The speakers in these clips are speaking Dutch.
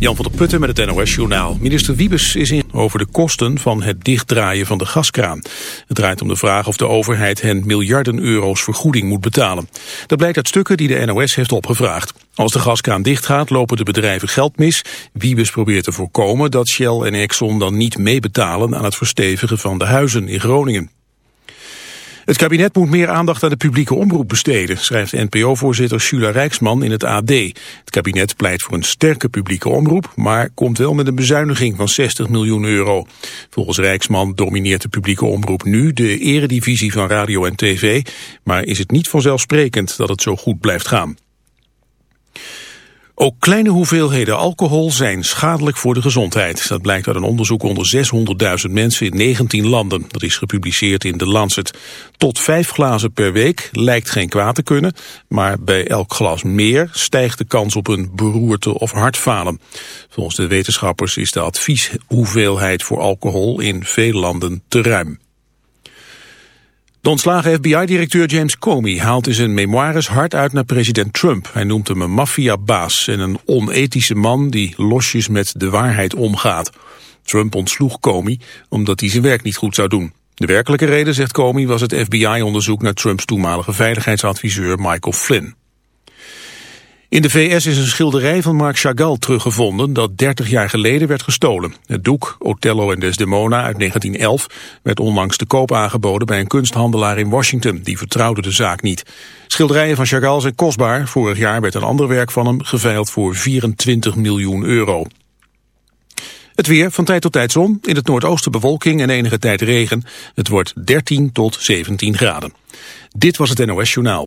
Jan van der Putten met het NOS-journaal. Minister Wiebes is in over de kosten van het dichtdraaien van de gaskraan. Het draait om de vraag of de overheid hen miljarden euro's vergoeding moet betalen. Dat blijkt uit stukken die de NOS heeft opgevraagd. Als de gaskraan dichtgaat lopen de bedrijven geld mis. Wiebes probeert te voorkomen dat Shell en Exxon dan niet meebetalen aan het verstevigen van de huizen in Groningen. Het kabinet moet meer aandacht aan de publieke omroep besteden, schrijft NPO-voorzitter Sula Rijksman in het AD. Het kabinet pleit voor een sterke publieke omroep, maar komt wel met een bezuiniging van 60 miljoen euro. Volgens Rijksman domineert de publieke omroep nu de eredivisie van radio en tv, maar is het niet vanzelfsprekend dat het zo goed blijft gaan. Ook kleine hoeveelheden alcohol zijn schadelijk voor de gezondheid. Dat blijkt uit een onderzoek onder 600.000 mensen in 19 landen. Dat is gepubliceerd in The Lancet. Tot vijf glazen per week lijkt geen kwaad te kunnen... maar bij elk glas meer stijgt de kans op een beroerte of hartfalen. Volgens de wetenschappers is de advieshoeveelheid voor alcohol in veel landen te ruim. De ontslagen FBI-directeur James Comey haalt in zijn memoires hard uit naar president Trump. Hij noemt hem een maffiabaas en een onethische man die losjes met de waarheid omgaat. Trump ontsloeg Comey omdat hij zijn werk niet goed zou doen. De werkelijke reden, zegt Comey, was het FBI-onderzoek naar Trumps toenmalige veiligheidsadviseur Michael Flynn. In de VS is een schilderij van Marc Chagall teruggevonden dat 30 jaar geleden werd gestolen. Het doek Othello en Desdemona uit 1911 werd onlangs te koop aangeboden bij een kunsthandelaar in Washington. Die vertrouwde de zaak niet. Schilderijen van Chagall zijn kostbaar. Vorig jaar werd een ander werk van hem geveild voor 24 miljoen euro. Het weer, van tijd tot tijd zon, in het noordoosten bewolking en enige tijd regen. Het wordt 13 tot 17 graden. Dit was het NOS Journaal.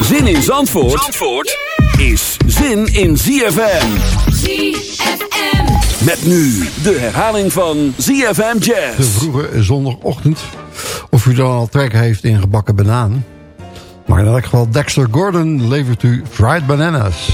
Zin in Zandvoort, Zandvoort is zin in ZFM. ZFM. Met nu de herhaling van ZFM Jazz. De vroege zondagochtend. Of u dan al trek heeft in gebakken banaan. Maar in elk geval Dexter Gordon levert u fried bananas.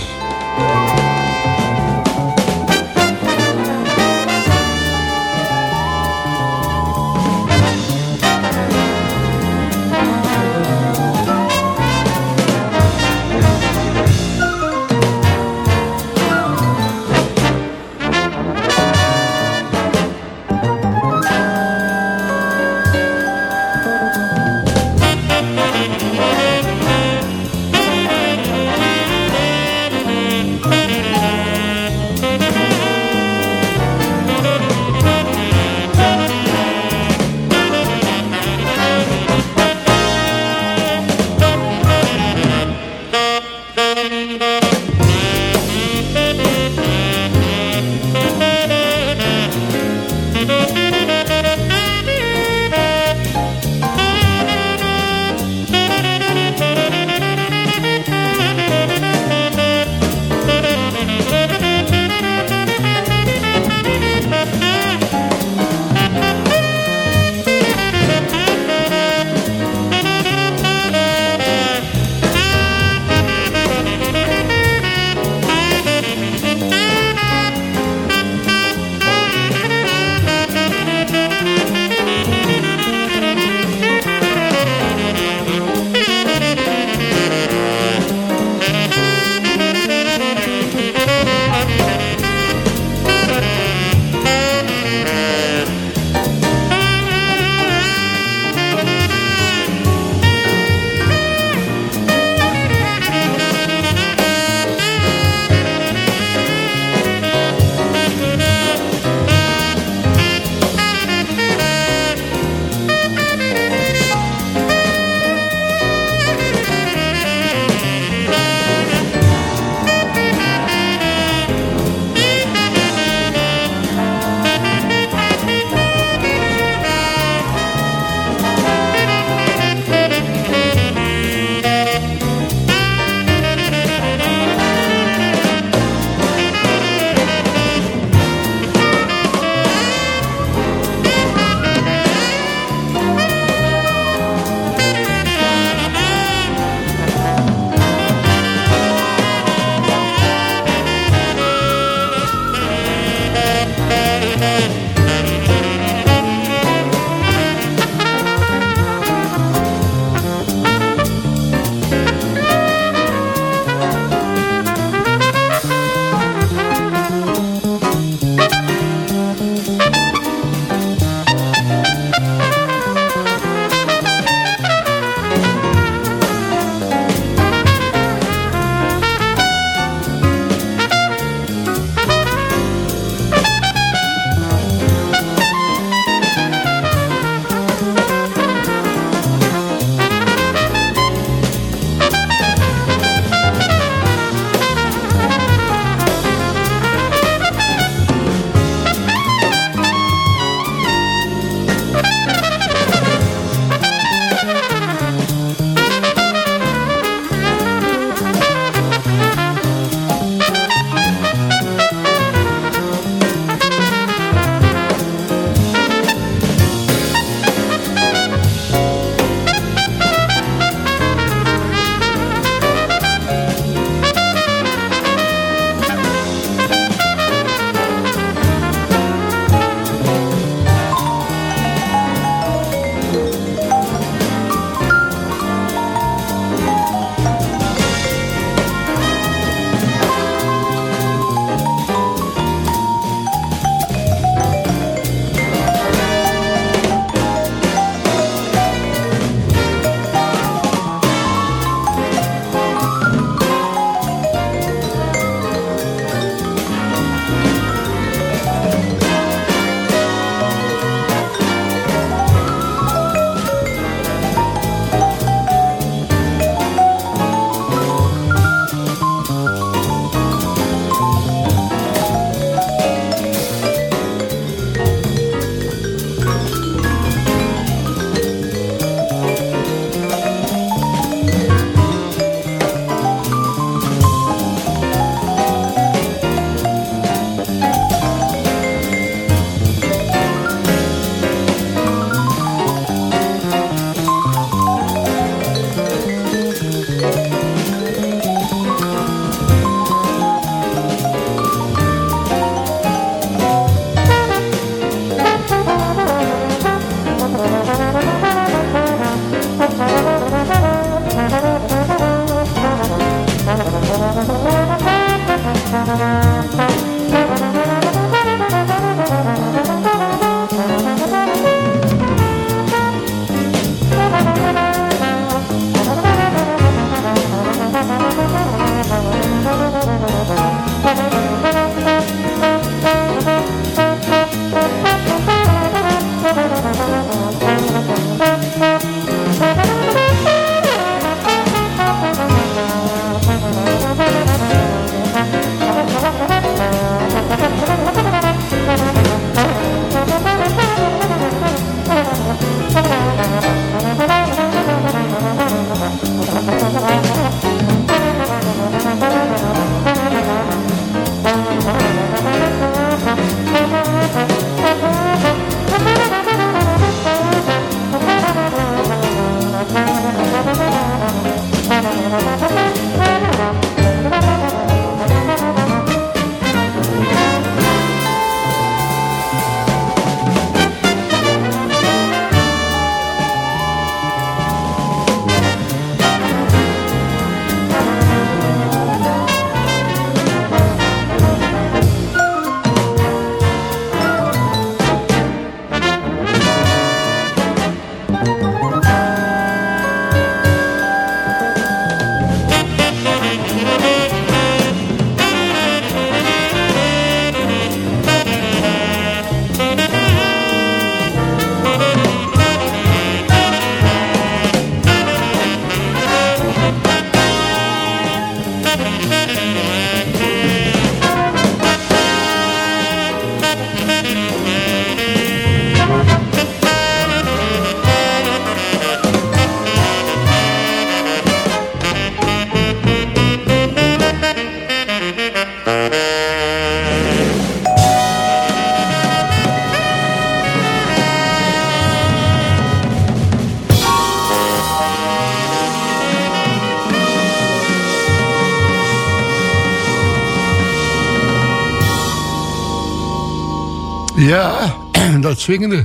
Ja, dat zwingende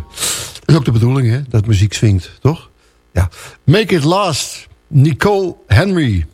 Dat is ook de bedoeling, hè? Dat muziek swingt, toch? Ja. Make it last. Nicole Henry.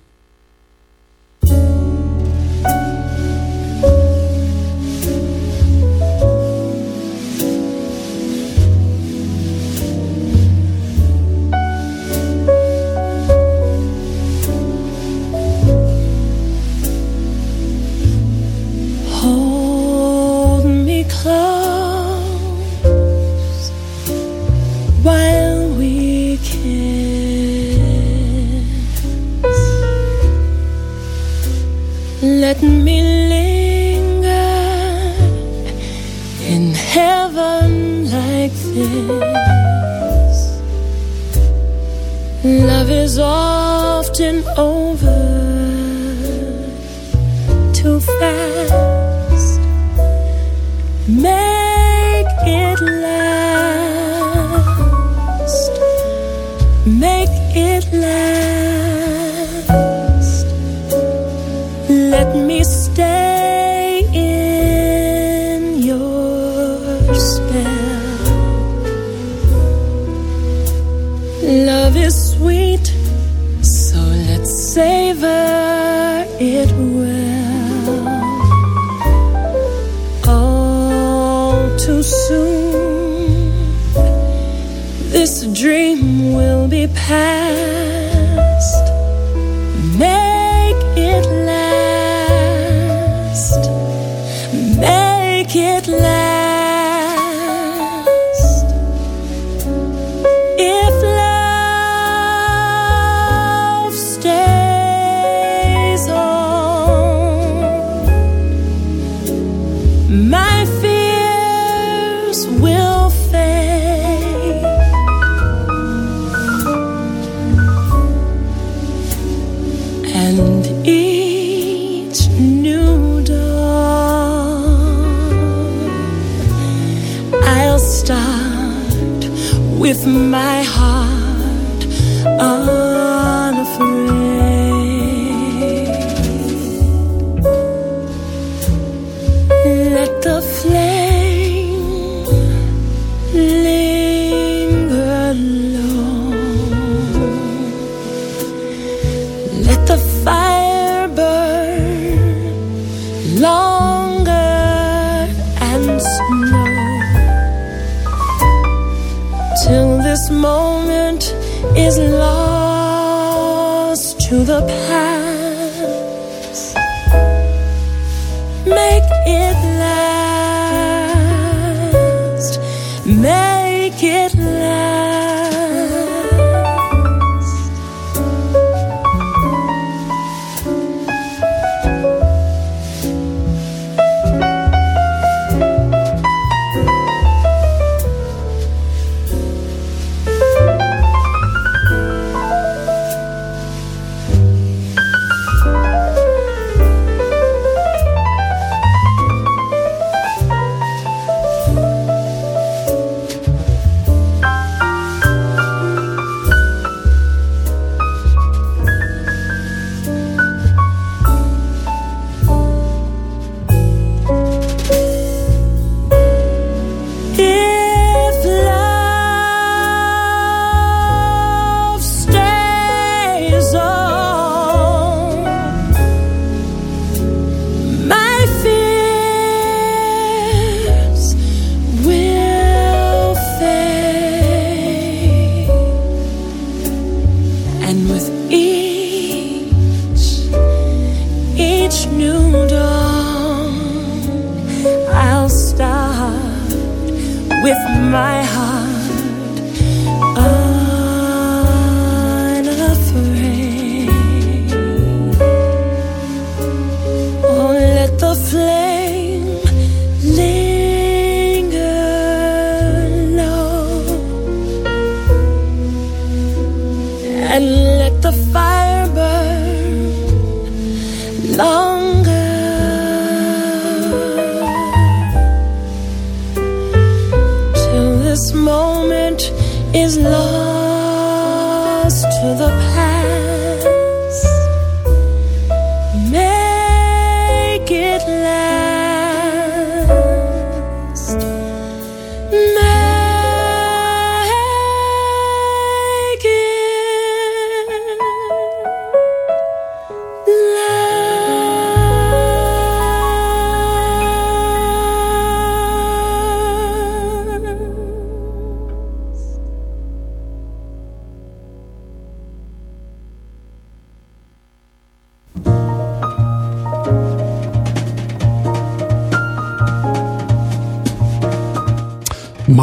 smile. my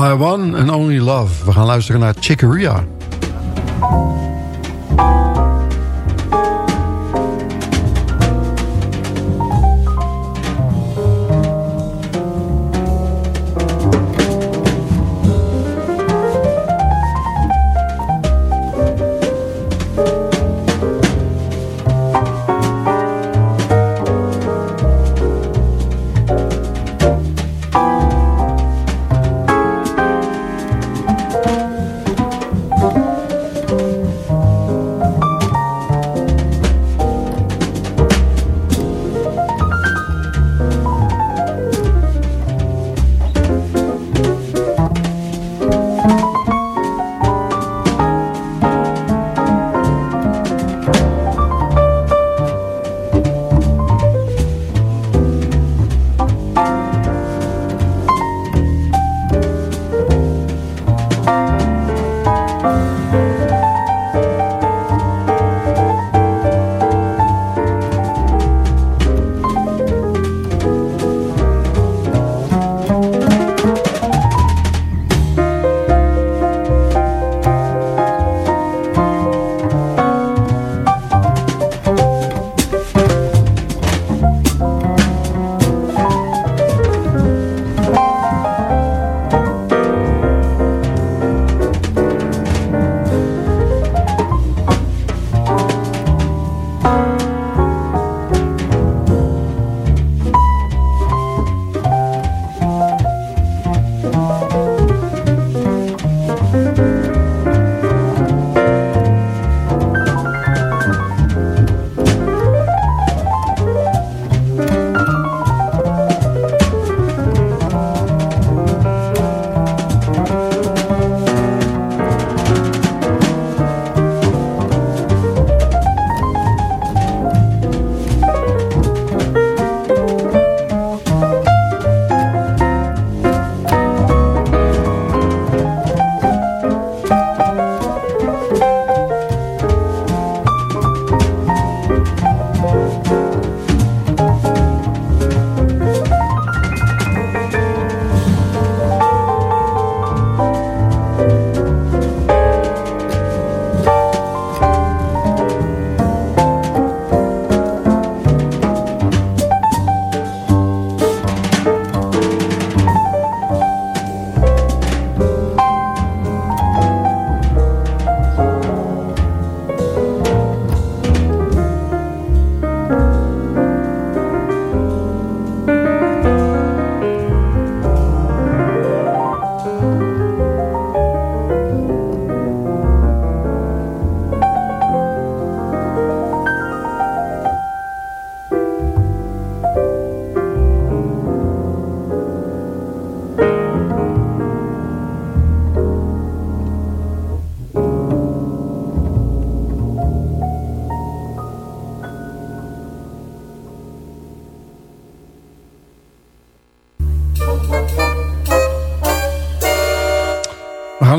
My One and Only Love. We gaan luisteren naar Chicoria.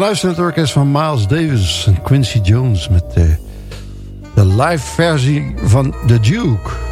Luisteren naar het orkest van Miles Davis en Quincy Jones... met de, eh, de live versie van The Duke...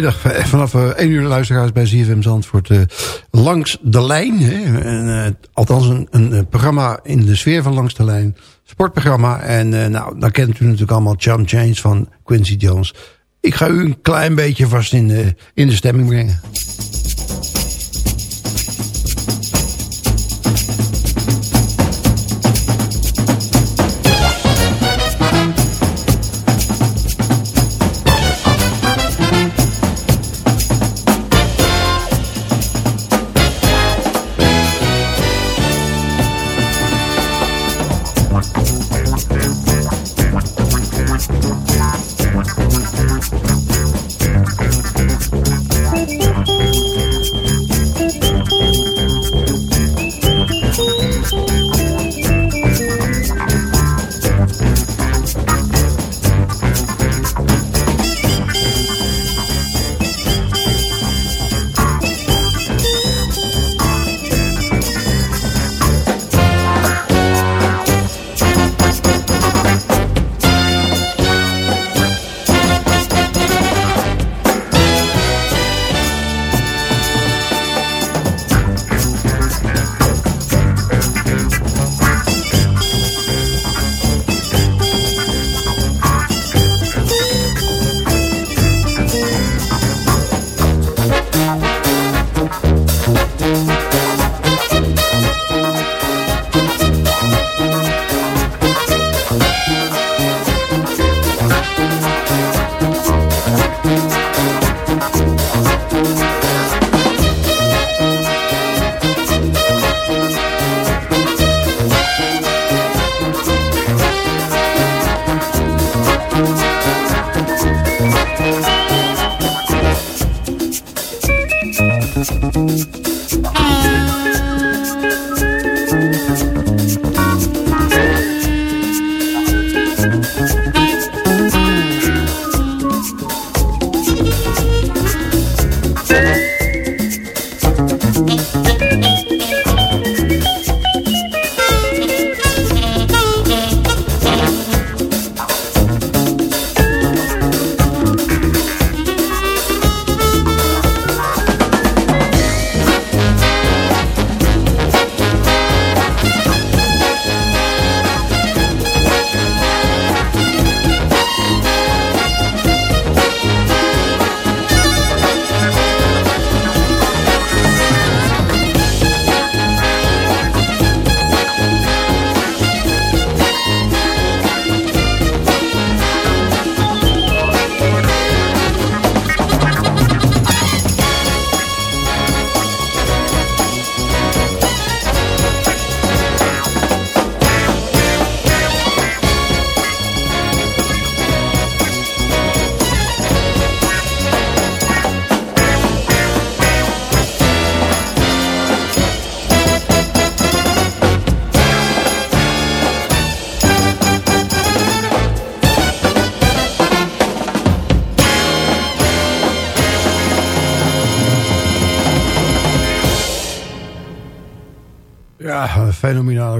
vanmiddag eh, vanaf uh, 1 uur luisteraars bij ZFM Zandvoort uh, langs de lijn. Hè, en, althans een, een, programma in de sfeer van langs de lijn. Sportprogramma. En nou, dan kent u natuurlijk allemaal Jump Change van Quincy Jones. Ik ga u een klein beetje vast in de, in de stemming brengen.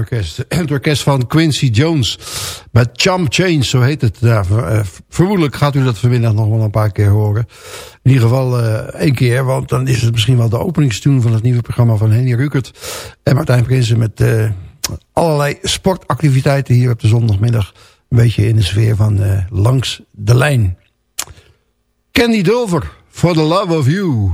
Orkest. Het orkest van Quincy Jones. Met Chump Change, zo heet het. Eh, vermoedelijk gaat u dat vanmiddag nog wel een paar keer horen. In ieder geval uh, één keer, want dan is het misschien wel de openingstune van het nieuwe programma van Henny Rukert. En Martijn Prinsen met uh, allerlei sportactiviteiten hier op de zondagmiddag. Een beetje in de sfeer van langs de lijn. Candy Dover, For the Love of You.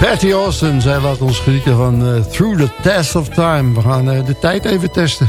Patty Austin, zij laat ons genieten van eh, Through the Test of Time. We gaan eh, de tijd even testen.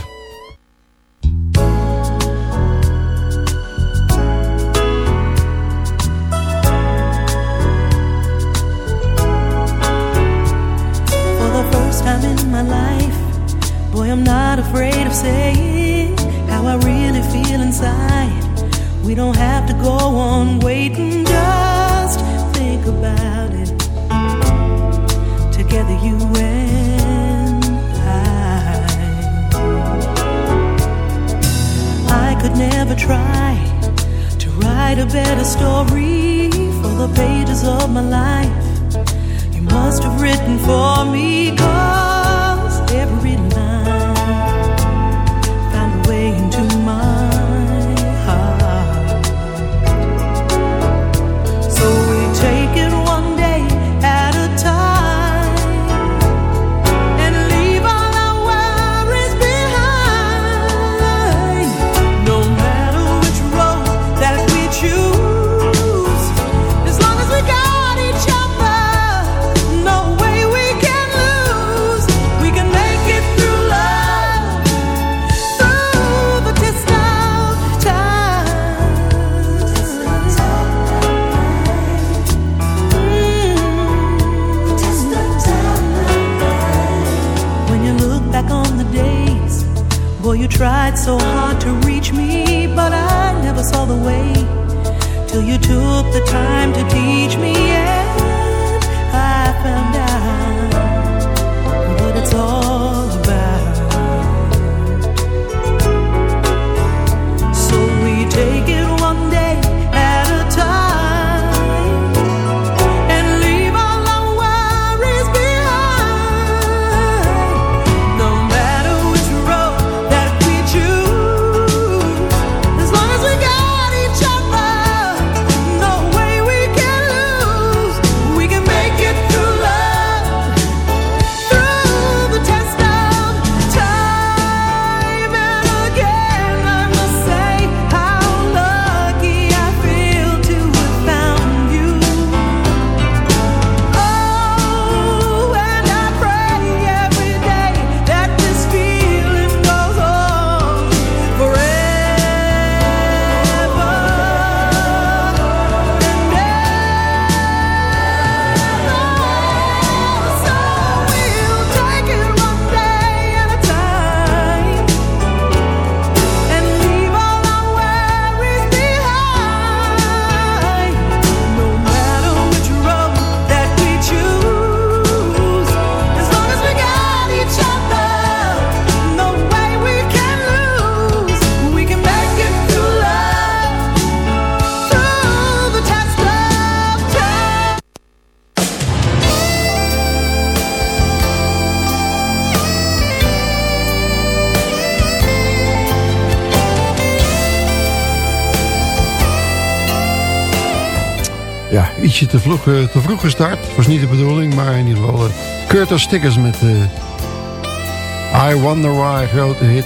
ietsje te, vroeg eh, te vroeg gestart. Was niet de bedoeling, maar in ieder geval eh, Curtis Stickers met eh, I Wonder Why, grote hit.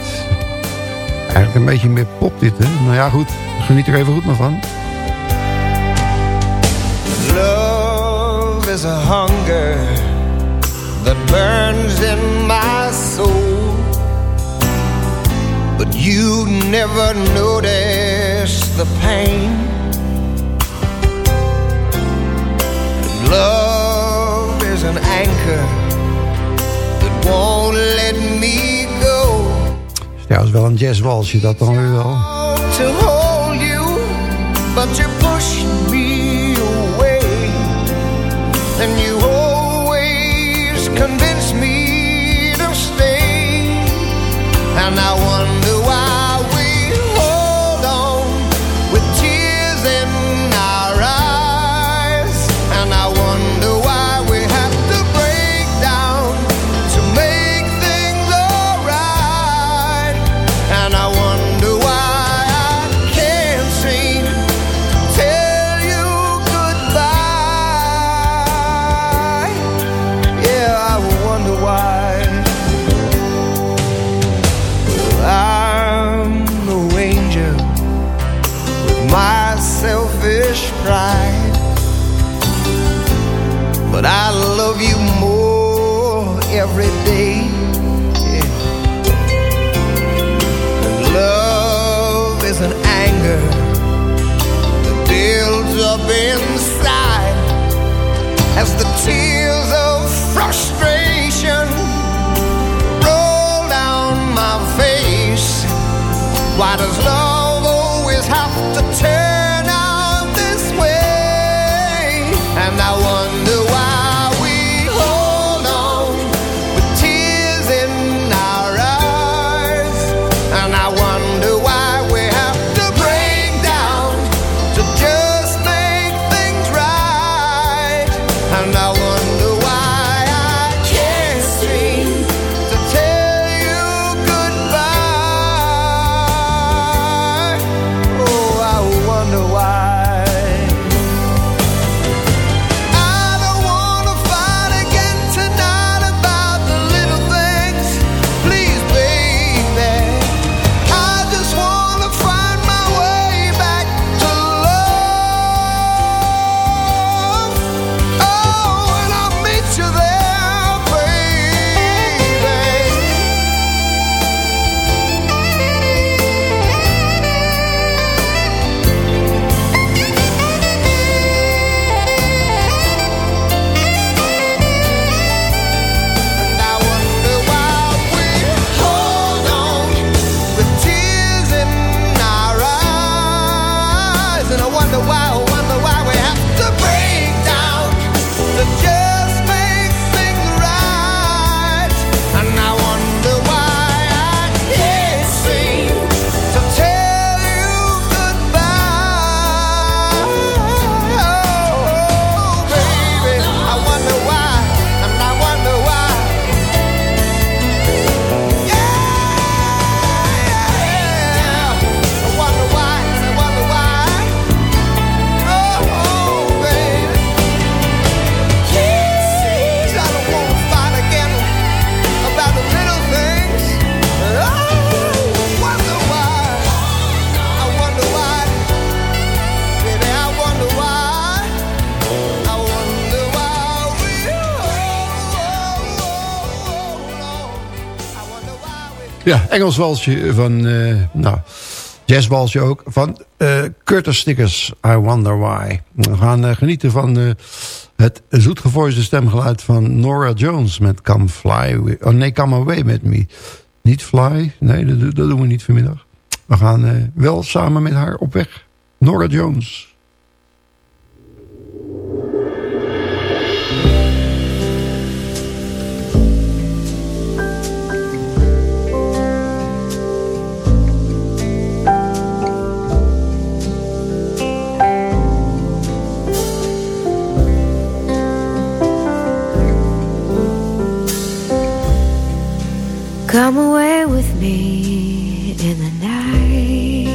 Eigenlijk een beetje meer pop dit, hè? Nou ja, goed. Geniet er even goed nog van. Love is a hunger that burns in my soul. But you never notice the pain. Love is an anchor that won't let me go. Het is wel een jazzwalsje, dat dan weer wel. To hold you, but you push me away. And you always convince me to stay. And I want Why does love Ja, Engels walsje van, eh nou, jazzwalsje ook, van eh, Curtis Snickers, I Wonder Why. We gaan eh, genieten van het zoetgevoiste stemgeluid van Nora Jones met Come Fly, oh nee, Come Away With Me. Niet Fly, nee, dat, dat doen we niet vanmiddag. We gaan wel samen met haar op weg. Nora Jones. Come away with me in the night.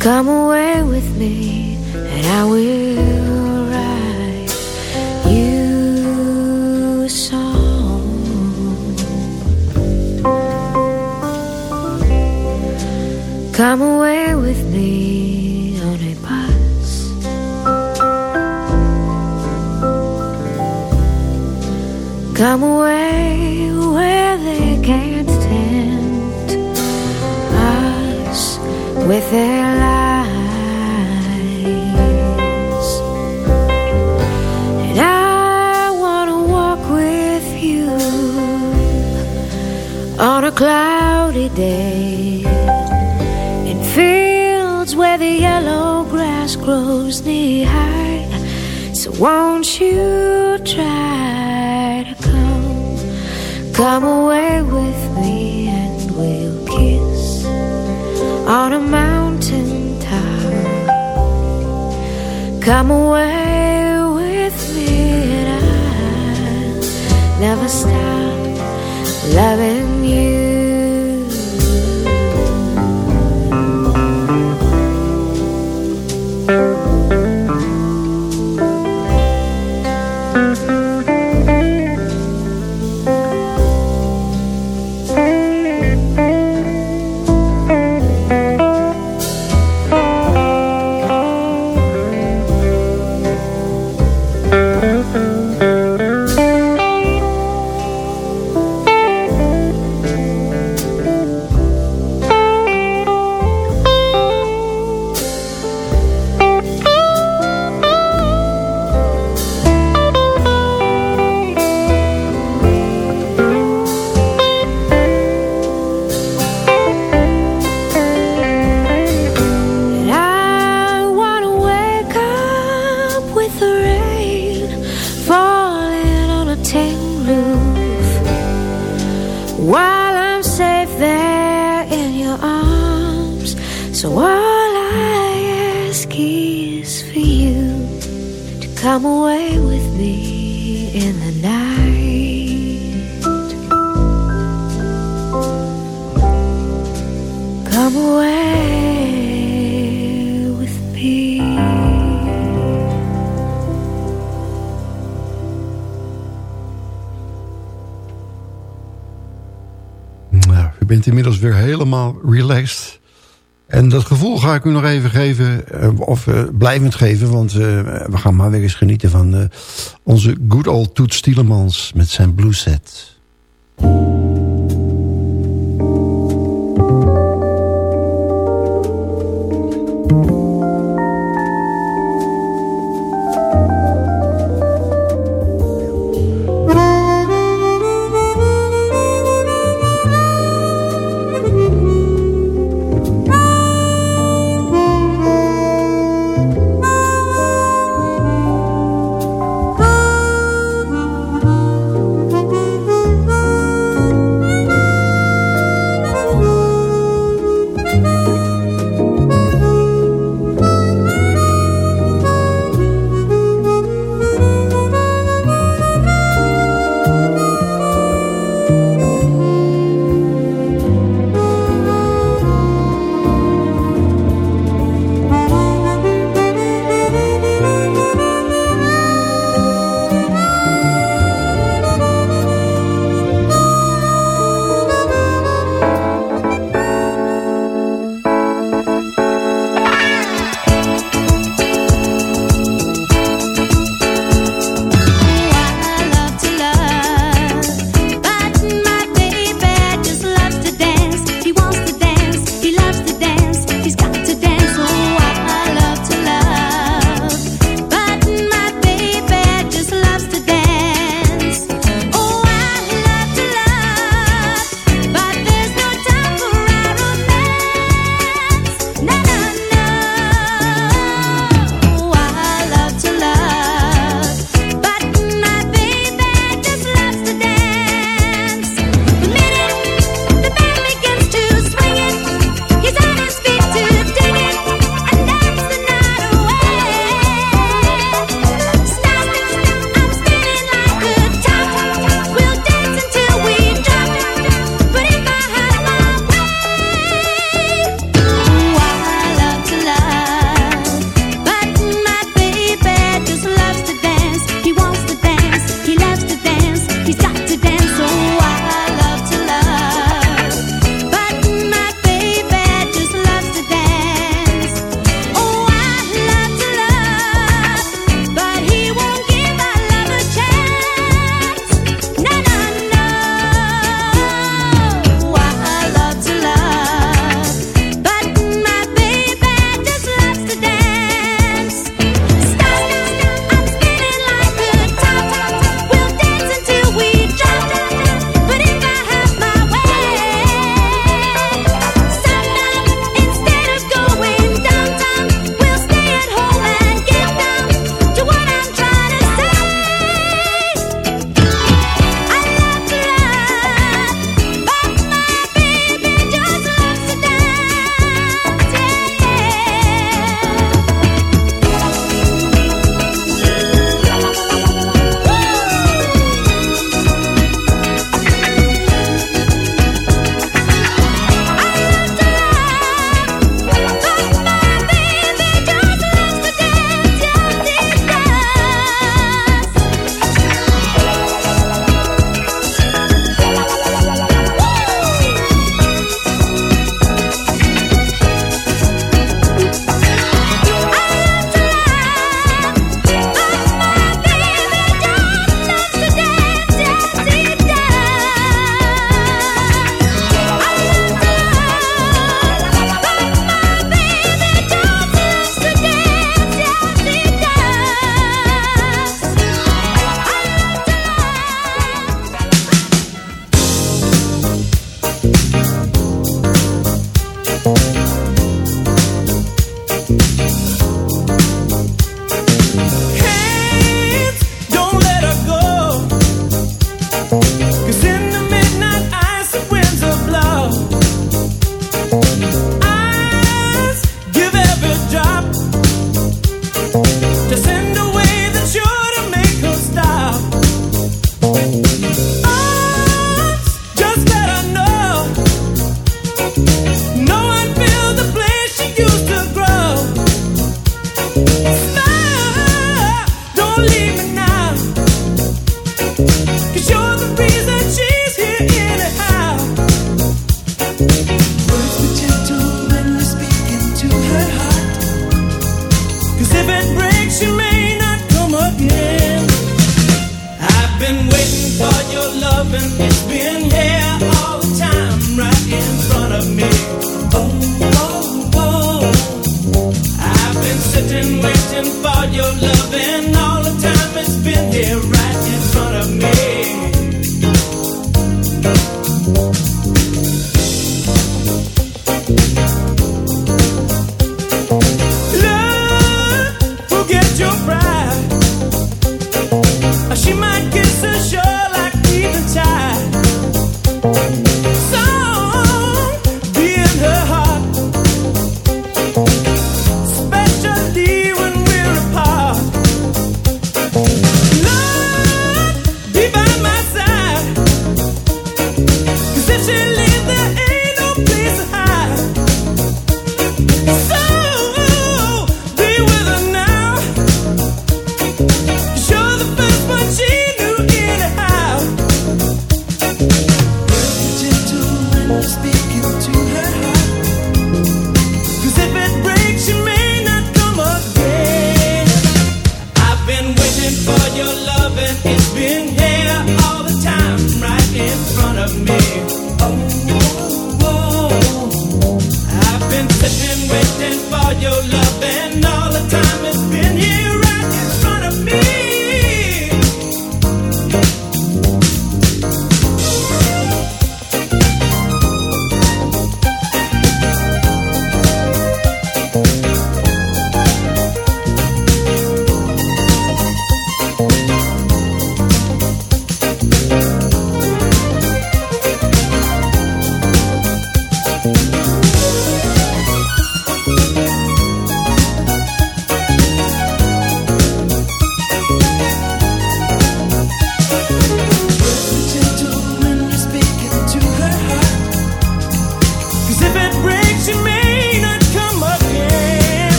Come away with me, and I will write you a song. Come away with me Come away where they can't tempt us with their lies. And I want to walk with you on a cloudy day in fields where the yellow grass grows knee high. So won't you try come, come away with me and we'll kiss on a mountain top. Come away with me and I'll never stop loving you. U bent inmiddels weer helemaal relaxed. En dat gevoel ga ik u nog even geven, eh, of eh, blijvend geven... want eh, we gaan maar weer eens genieten van onze good old Toet Stielemans... met zijn blue set.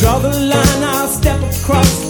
Draw the line, I'll step across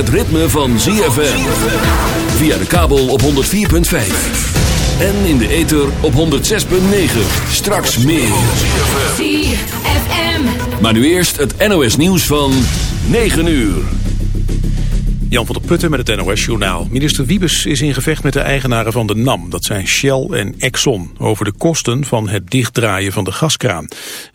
het ritme van ZFM. Via de kabel op 104.5. En in de ether op 106.9. Straks meer. ZFM. Maar nu eerst het NOS nieuws van 9 uur. Jan van der Putten met het NOS-journaal. Minister Wiebes is in gevecht met de eigenaren van de NAM. Dat zijn Shell en Exxon. Over de kosten van het dichtdraaien van de gaskraan.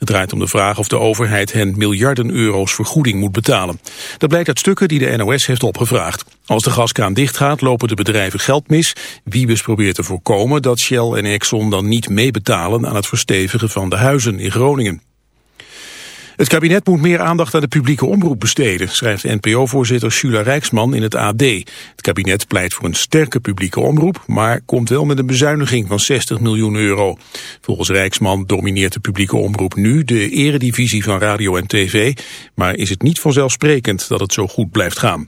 Het draait om de vraag of de overheid hen miljarden euro's vergoeding moet betalen. Dat blijkt uit stukken die de NOS heeft opgevraagd. Als de gaskraan dichtgaat lopen de bedrijven geld mis. Wiebes probeert te voorkomen dat Shell en Exxon dan niet meebetalen aan het verstevigen van de huizen in Groningen. Het kabinet moet meer aandacht aan de publieke omroep besteden, schrijft NPO-voorzitter Shula Rijksman in het AD. Het kabinet pleit voor een sterke publieke omroep, maar komt wel met een bezuiniging van 60 miljoen euro. Volgens Rijksman domineert de publieke omroep nu de eredivisie van radio en tv, maar is het niet vanzelfsprekend dat het zo goed blijft gaan.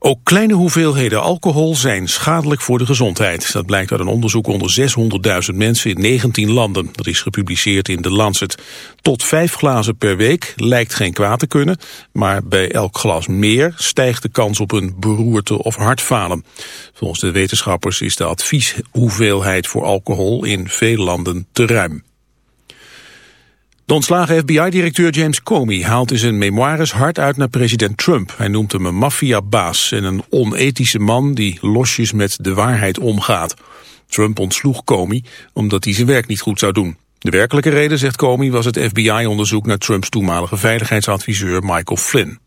Ook kleine hoeveelheden alcohol zijn schadelijk voor de gezondheid. Dat blijkt uit een onderzoek onder 600.000 mensen in 19 landen. Dat is gepubliceerd in The Lancet. Tot vijf glazen per week lijkt geen kwaad te kunnen... maar bij elk glas meer stijgt de kans op een beroerte of hartfalen. Volgens de wetenschappers is de advieshoeveelheid voor alcohol in veel landen te ruim. De ontslagen FBI-directeur James Comey haalt in zijn memoires hard uit naar president Trump. Hij noemt hem een maffiabaas en een onethische man die losjes met de waarheid omgaat. Trump ontsloeg Comey omdat hij zijn werk niet goed zou doen. De werkelijke reden, zegt Comey, was het FBI-onderzoek naar Trumps toenmalige veiligheidsadviseur Michael Flynn.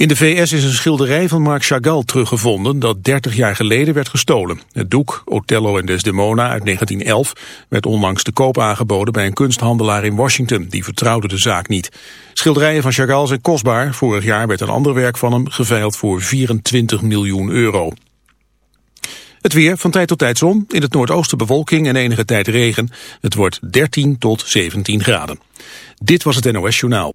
In de VS is een schilderij van Marc Chagall teruggevonden dat 30 jaar geleden werd gestolen. Het doek Othello en Desdemona uit 1911 werd onlangs te koop aangeboden bij een kunsthandelaar in Washington. Die vertrouwde de zaak niet. Schilderijen van Chagall zijn kostbaar. Vorig jaar werd een ander werk van hem geveild voor 24 miljoen euro. Het weer, van tijd tot tijd zon, in het noordoosten bewolking en enige tijd regen. Het wordt 13 tot 17 graden. Dit was het NOS Journaal.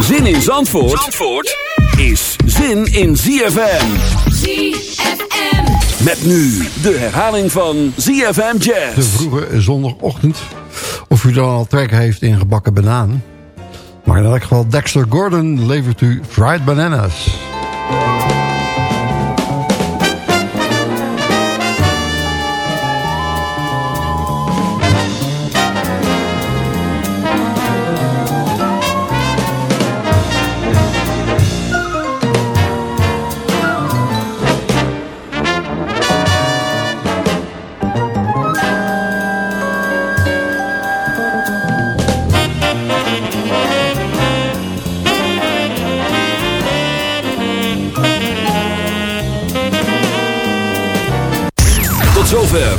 Zin in Zandvoort, Zandvoort is zin in ZFM. ZFM. Met nu de herhaling van ZFM De Jazz. vroege zondagochtend. Of u dan al trek heeft in gebakken banaan. Maar in elk geval Dexter Gordon levert u fried bananas.